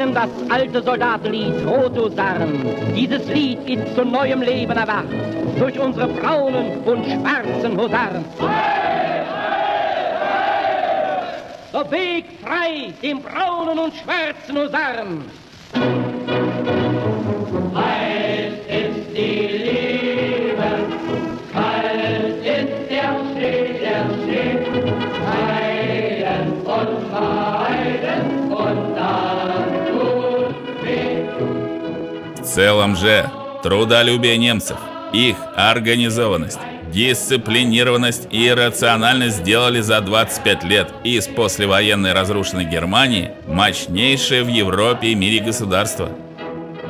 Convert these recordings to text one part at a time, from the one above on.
kennen das alte Soldatenlied Rotosarn. Dieses Lied ist zu neuem Leben erwacht durch unsere braunen und schwarzen Husaren. Der Weg frei dem braunen und schwarzen Husaren. Heiß ist die Liebe, kalt ist der Schnee, der Schnee. Heilen und heilen целом же, трудолюбие немцев, их организованность, дисциплинированность и рациональность сделали за 25 лет из послевоенной разрушенной Германии мощнейшее в Европе и мире государство.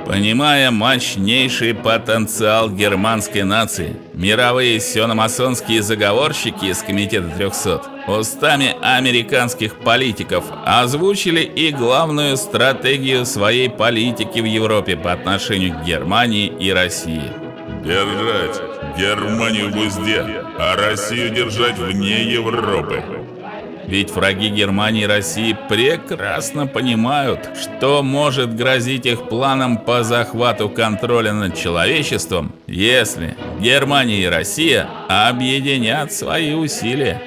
Понимая мощнейший потенциал германской нации, мировые сиономасонские заговорщики из комитета 300 устами американских политиков озвучили и главную стратегию своей политики в Европе по отношению к Германии и России. Держать Германию в узде, а Россию держать вне Европы. Ведь враги Германии и России прекрасно понимают, что может грозить их планам по захвату контроля над человечеством, если Германия и Россия объединят свои усилия.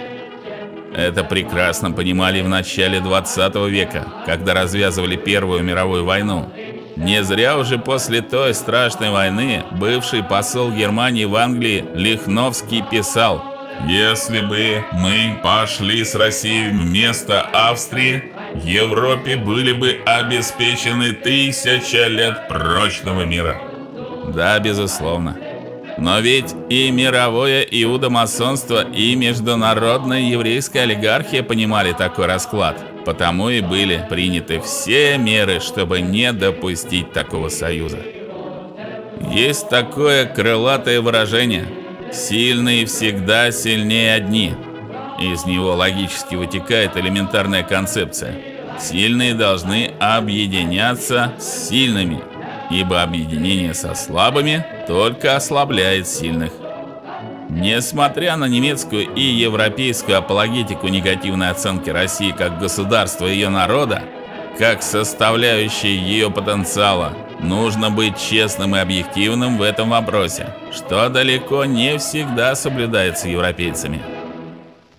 Это прекрасно понимали в начале 20 века, когда развязывали Первую мировую войну. Не зря уже после той страшной войны бывший посол Германии в Англии Лихновский писал: Если бы мы пошли с Россией вместо Австрии, Европе были бы обеспечены тысяча лет прочного мира. Да, безусловно. Но ведь и мировое иудомасонство, и международная еврейская олигархия понимали такой расклад. Потому и были приняты все меры, чтобы не допустить такого союза. Есть такое крылатое выражение: сильные всегда сильнее одни. Из него логически вытекает элементарная концепция: сильные должны объединяться с сильными, ибо объединение со слабыми только ослабляет сильных. Несмотря на немецкую и европейскую апологетику негативной оценки России как государства и ее народа, как составляющей ее потенциала, нужно быть честным и объективным в этом вопросе, что далеко не всегда соблюдается европейцами.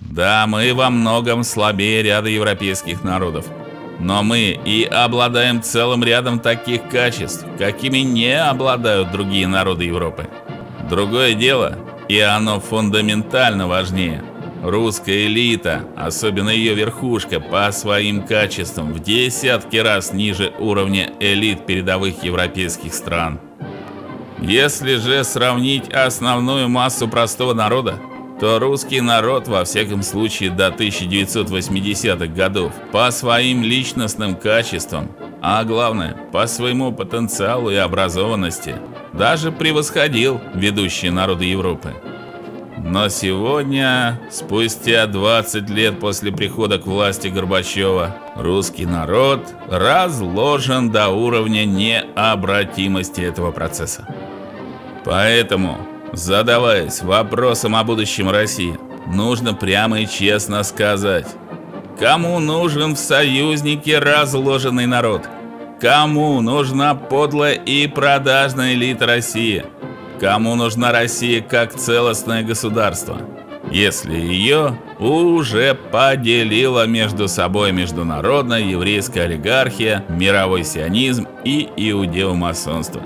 Да, мы во многом слабее ряда европейских народов, но мы и обладаем целым рядом таких качеств, какими не обладают другие народы Европы. Другое дело, и оно фундаментально важнее. Русская элита, особенно ее верхушка, по своим качествам в десятки раз ниже уровня элит передовых европейских стран. Если же сравнить основную массу простого народа, то русский народ во всяком случае до 1980-х годов по своим личностным качествам, а главное, по своему потенциалу и образованности даже превосходил ведущие народы Европы. Но сегодня, спустя 20 лет после прихода к власти Горбачева, русский народ разложен до уровня необратимости этого процесса. Поэтому, задаваясь вопросом о будущем России, нужно прямо и честно сказать: кому нужен в союзнике разложенный народ? Кому нужна подлая и продажная элита России? Кому нужна Россия как целостное государство, если ее уже поделила между собой международная еврейская олигархия, мировой сионизм и иудеомасонство?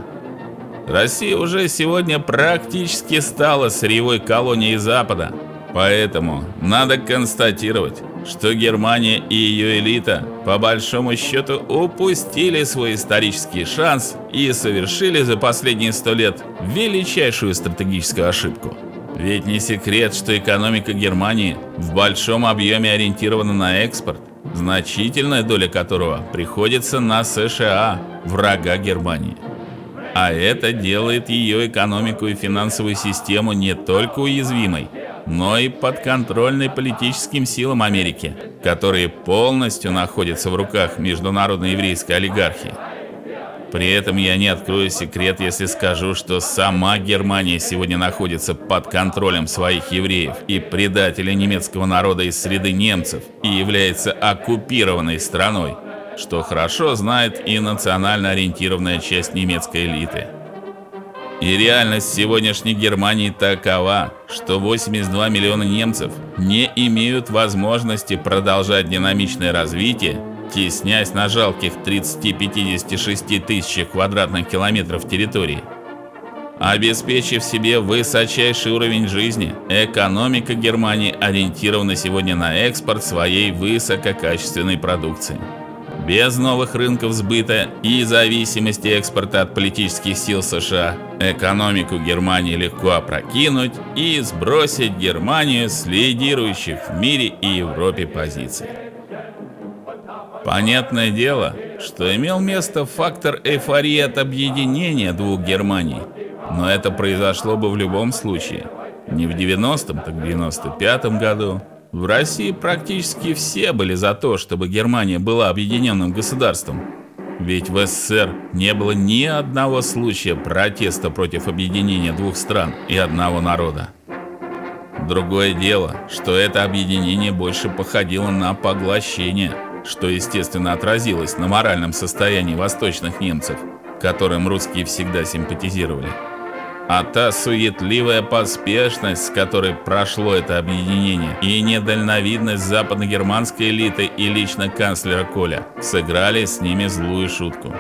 Россия уже сегодня практически стала сырьевой колонией Запада. Поэтому надо констатировать, что Германия и ее элита по большому счету упустили свой исторический шанс и совершили за последние сто лет величайшую стратегическую ошибку. Ведь не секрет, что экономика Германии в большом объеме ориентирована на экспорт, значительная доля которого приходится на США, врага Германии. А это делает ее экономику и финансовую систему не только уязвимой, но и подконтрольной политическим силам Америки, которые полностью находятся в руках международной еврейской олигархии. При этом я не открою секрет, если скажу, что сама Германия сегодня находится под контролем своих евреев и предателя немецкого народа из среды немцев и является оккупированной страной что хорошо знает и национально ориентированная часть немецкой элиты. И реальность сегодняшней Германии такова, что 82 миллиона немцев не имеют возможности продолжать динамичное развитие, теснясь на жалких 30-56 тысячах квадратных километров территории. Обеспечив себе высочайший уровень жизни, экономика Германии ориентирована сегодня на экспорт своей высококачественной продукции. Без новых рынков сбыта и зависимости экспорта от политических сил США, экономику Германии легко опрокинуть и сбросить Германию с лидирующих в мире и Европе позиций. Понятное дело, что имел место фактор эйфории от объединения двух Германий – но это произошло бы в любом случае. Не в 90-м, так в 95-м году. В России практически все были за то, чтобы Германия была объединенным государством. Ведь в СССР не было ни одного случая протеста против объединения двух стран и одного народа. Другое дело, что это объединение больше походило на поглощение, что естественно отразилось на моральном состоянии восточных немцев, которым русские всегда симпатизировали. А та суетливая поспешность, с которой прошло это объединение, и недальновидность западногерманской элиты и лично канцлера Коля сыграли с ними злую шутку.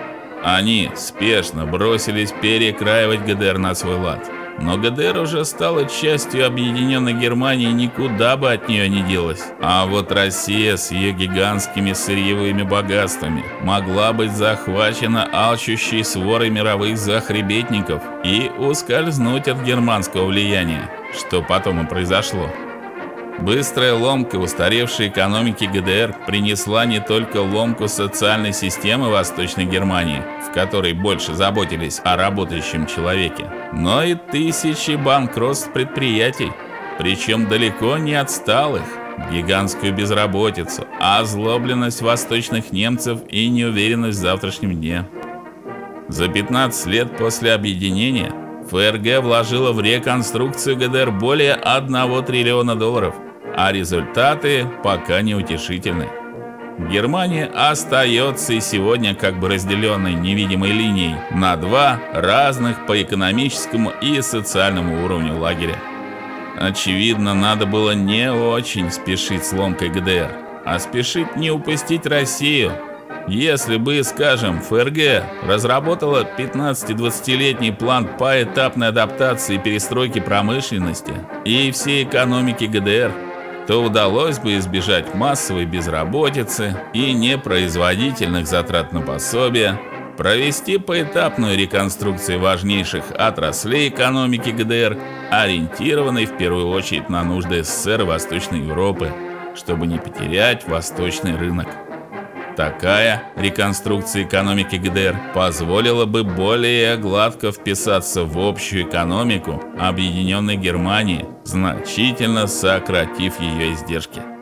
Они спешно бросились перекраивать ГДР на свой лад. Но ГДР уже стала частью объединенной Германии, никуда бы от нее не делась. А вот Россия с ее гигантскими сырьевыми богатствами могла быть захвачена алчущей сворой мировых захребетников и ускользнуть от германского влияния, что потом и произошло. Быстрая ломка устаревшей экономики ГДР принесла не только ломку социальной системы Восточной Германии, в которой больше заботились о работающем человеке, но и тысячи банкротств предприятий, причем далеко не отсталых, гигантскую безработицу, озлобленность восточных немцев и неуверенность в завтрашнем дне. За 15 лет после объединения ФРГ вложила в реконструкцию ГДР более 1 триллиона долларов – а результаты пока неутешительны. Германия остается и сегодня как бы разделенной невидимой линией на два разных по экономическому и социальному уровню лагеря. Очевидно, надо было не очень спешить с ломкой ГДР, а спешить не упустить Россию. Если бы, скажем, ФРГ разработала 15-20-летний план по этапной адаптации и перестройке промышленности и всей экономики ГДР, то удалось бы избежать массовой безработицы и непроизводительных затрат на пособия, провести поэтапную реконструкцию важнейших отраслей экономики ГДР, ориентированной в первую очередь на нужды СССР и Восточной Европы, чтобы не потерять восточный рынок. Такая реконструкция экономики ГДР позволила бы более гладко вписаться в общую экономику объединенной Германии, значительно сократив ее издержки.